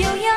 我在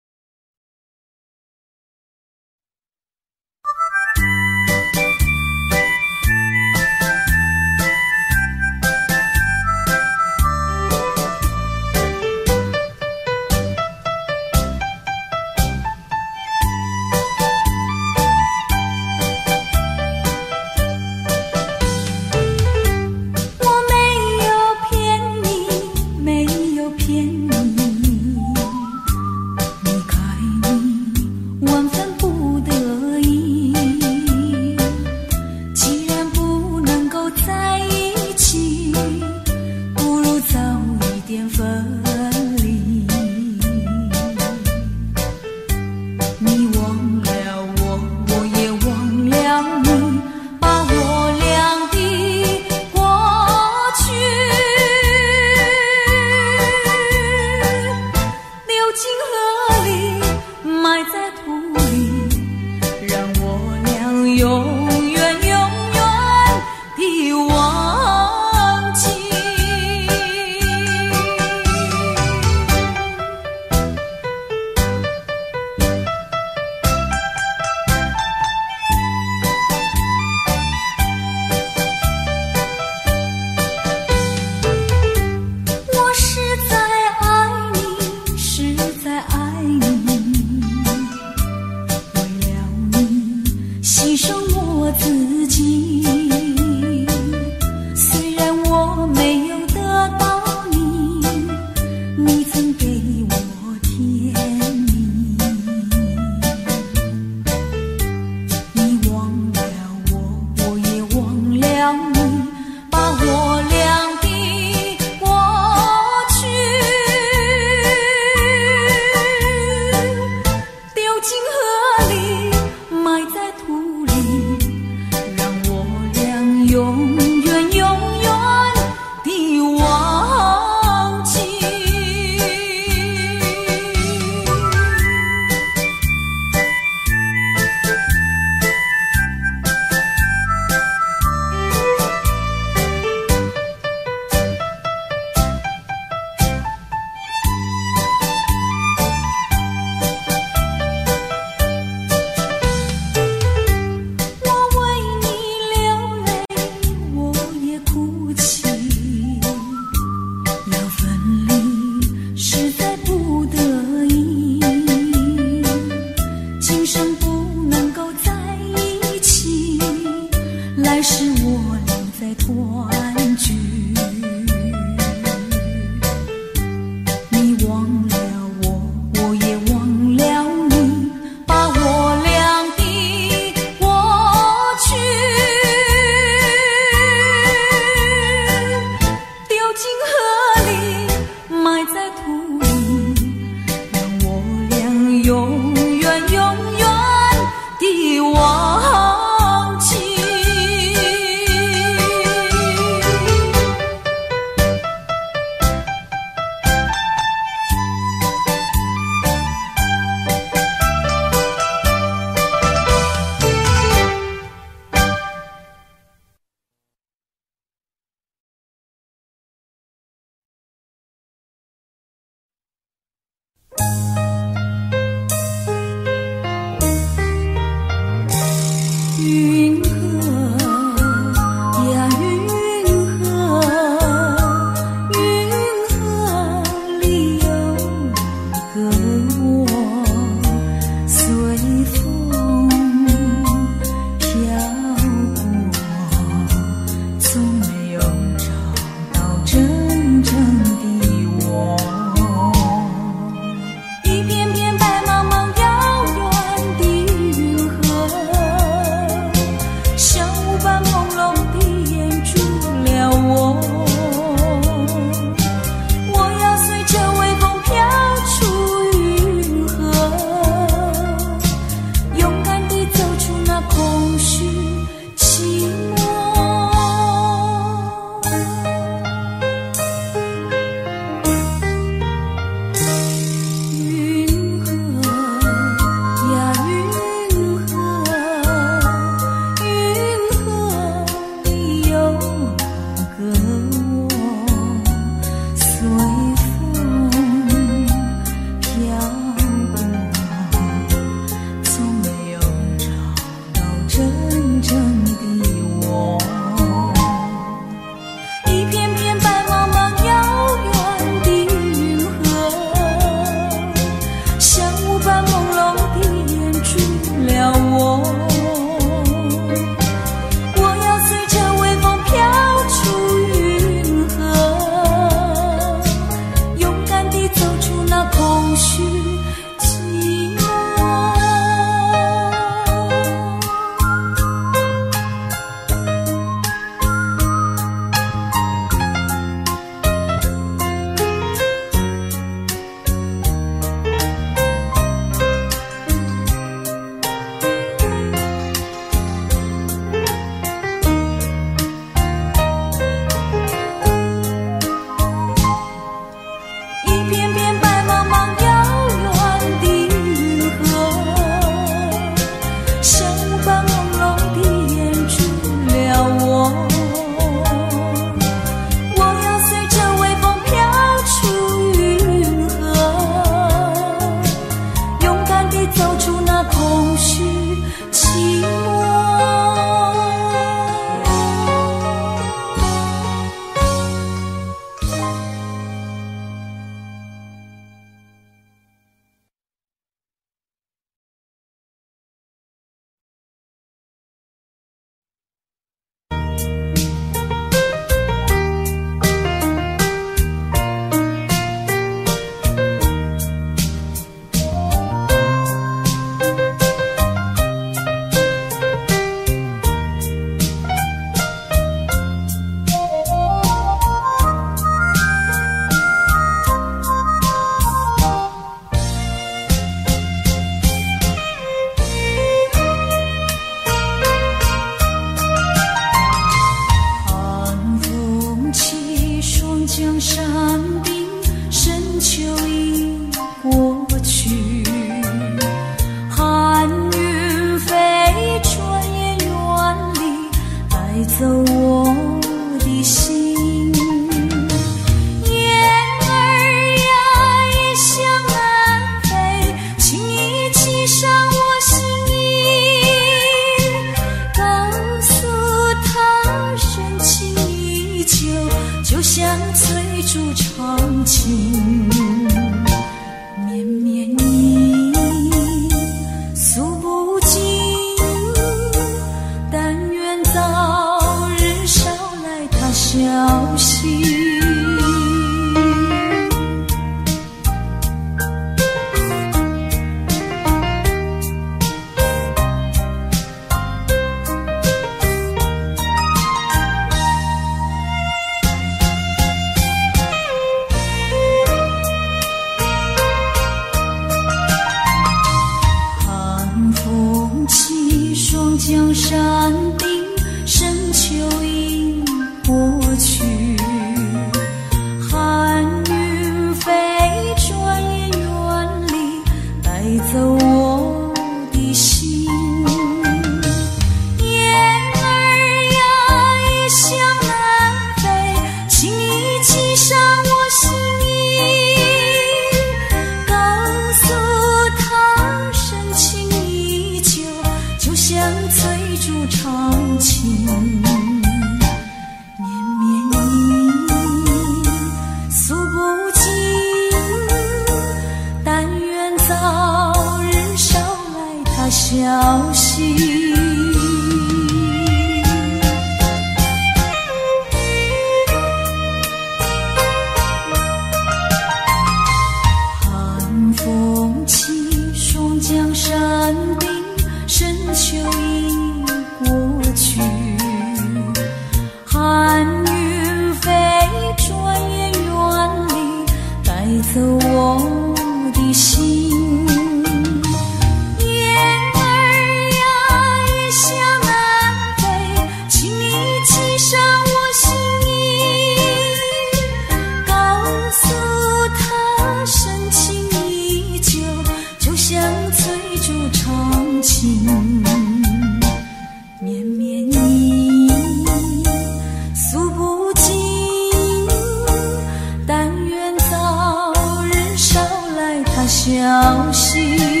消息。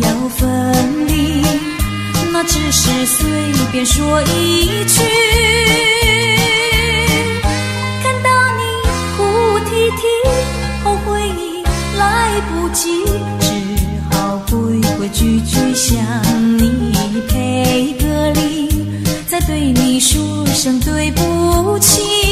要分离那只是随便说一句。看到你哭啼啼后悔已来不及只好规规矩矩向你赔个礼。再对你说声对不起。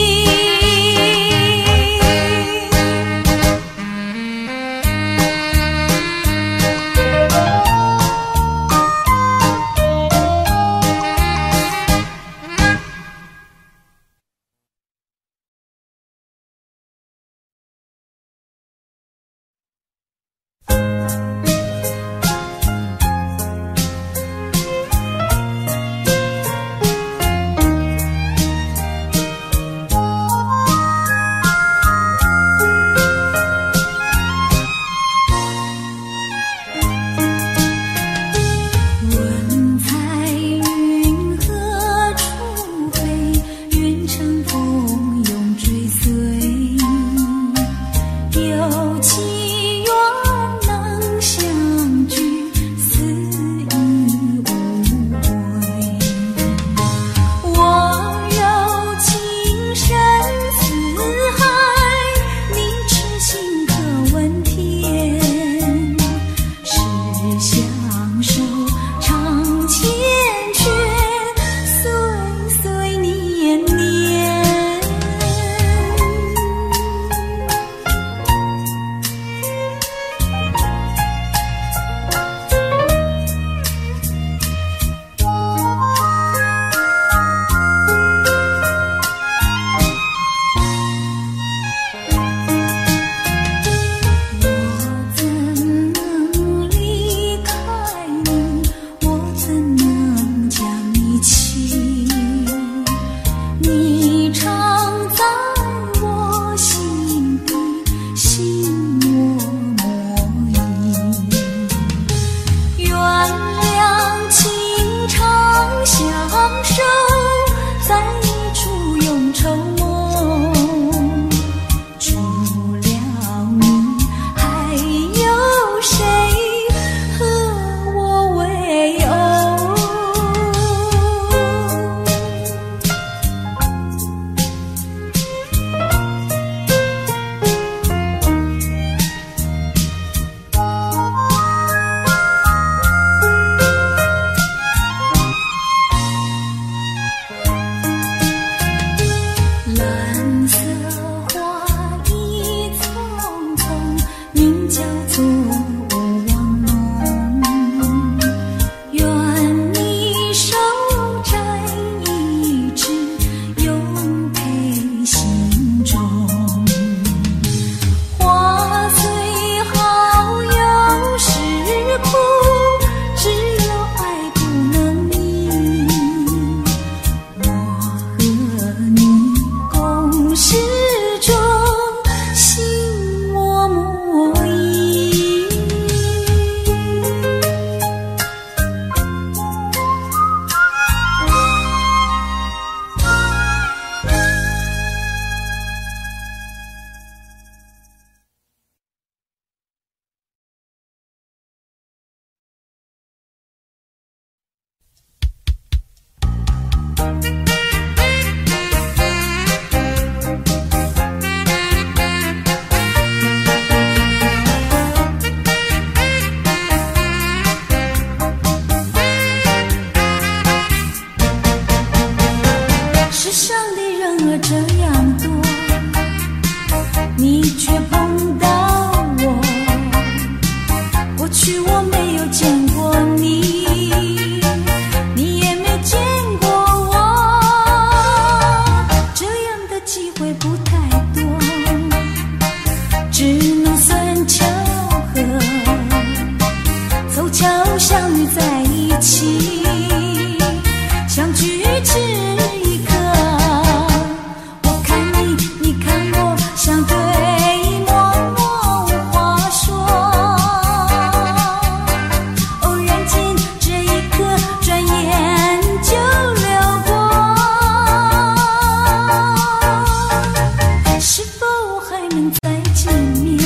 能再见面？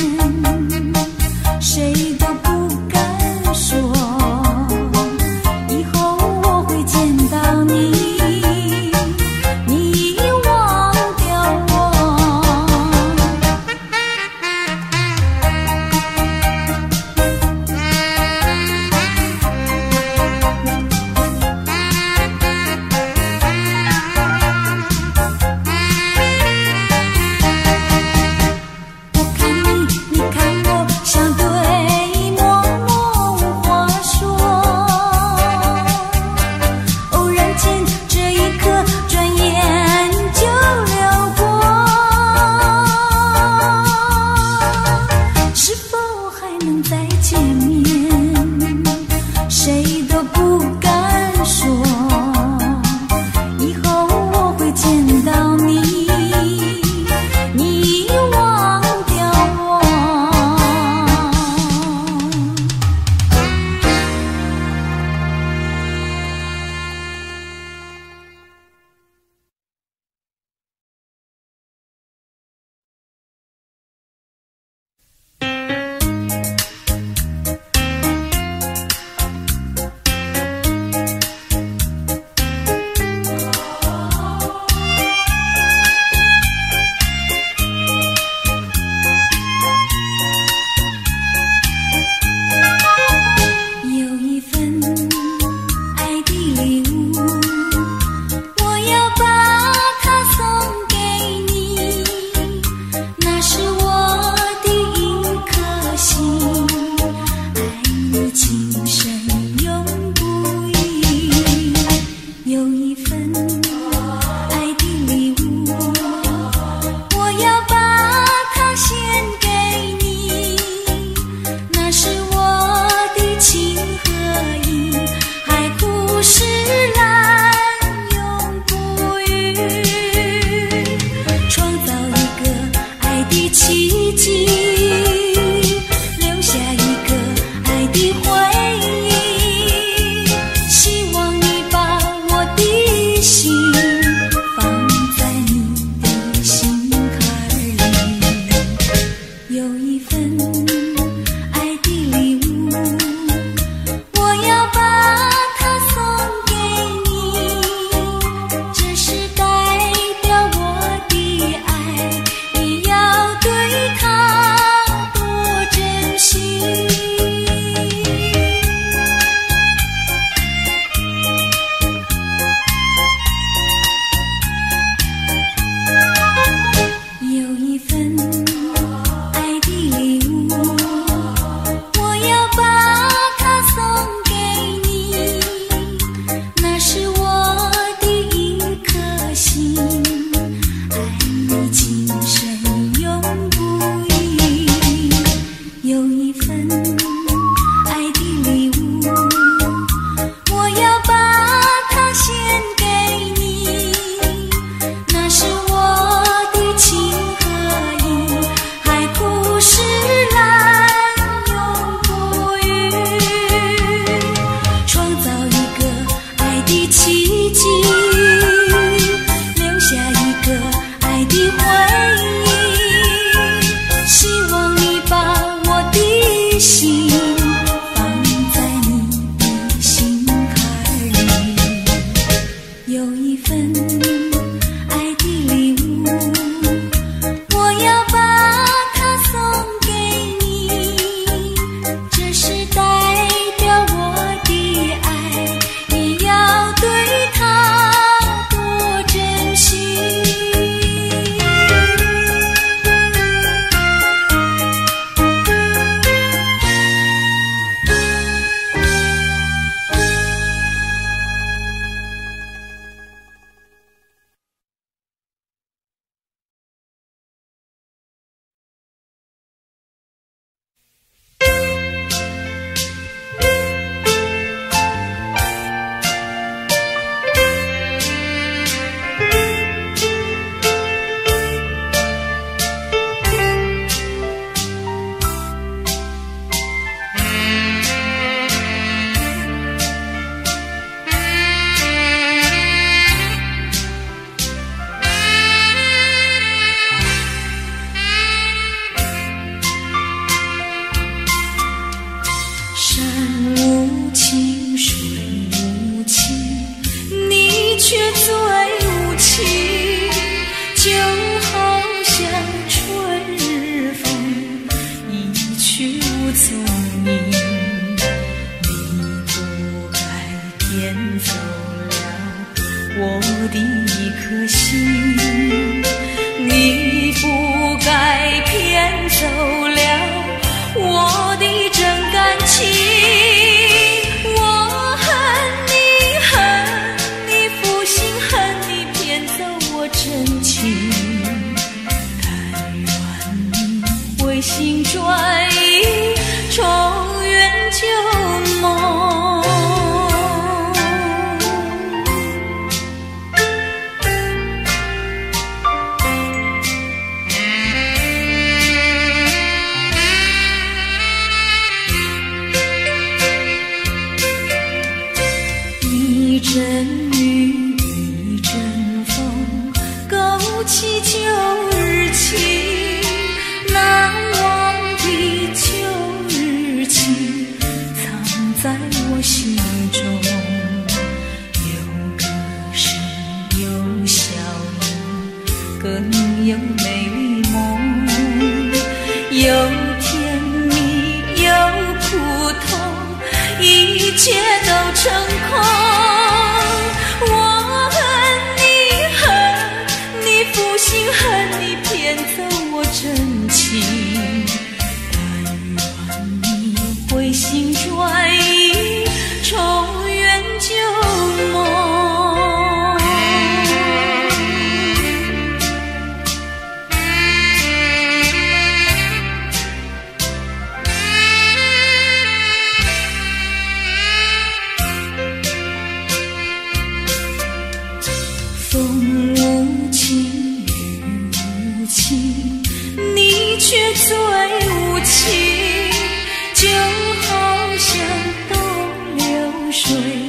水。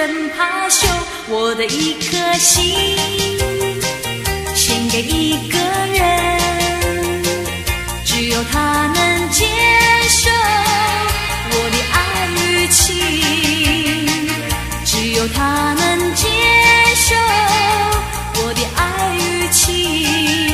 真怕羞我的一颗心献给一个人只有他能接受我的爱与情只有他能接受我的爱与情。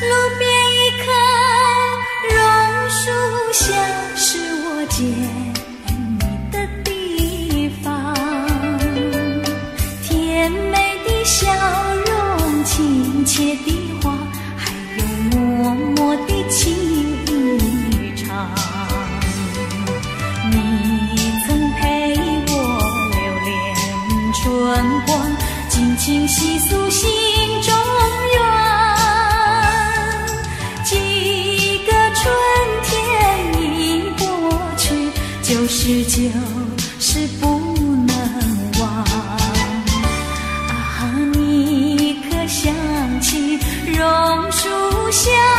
路边一棵榕树下，是我见你的地方。甜美的笑容，亲切的话，还有默默的情意长。你曾陪我流连春光，静静细诉心。就是不能忘。啊你可想起榕树下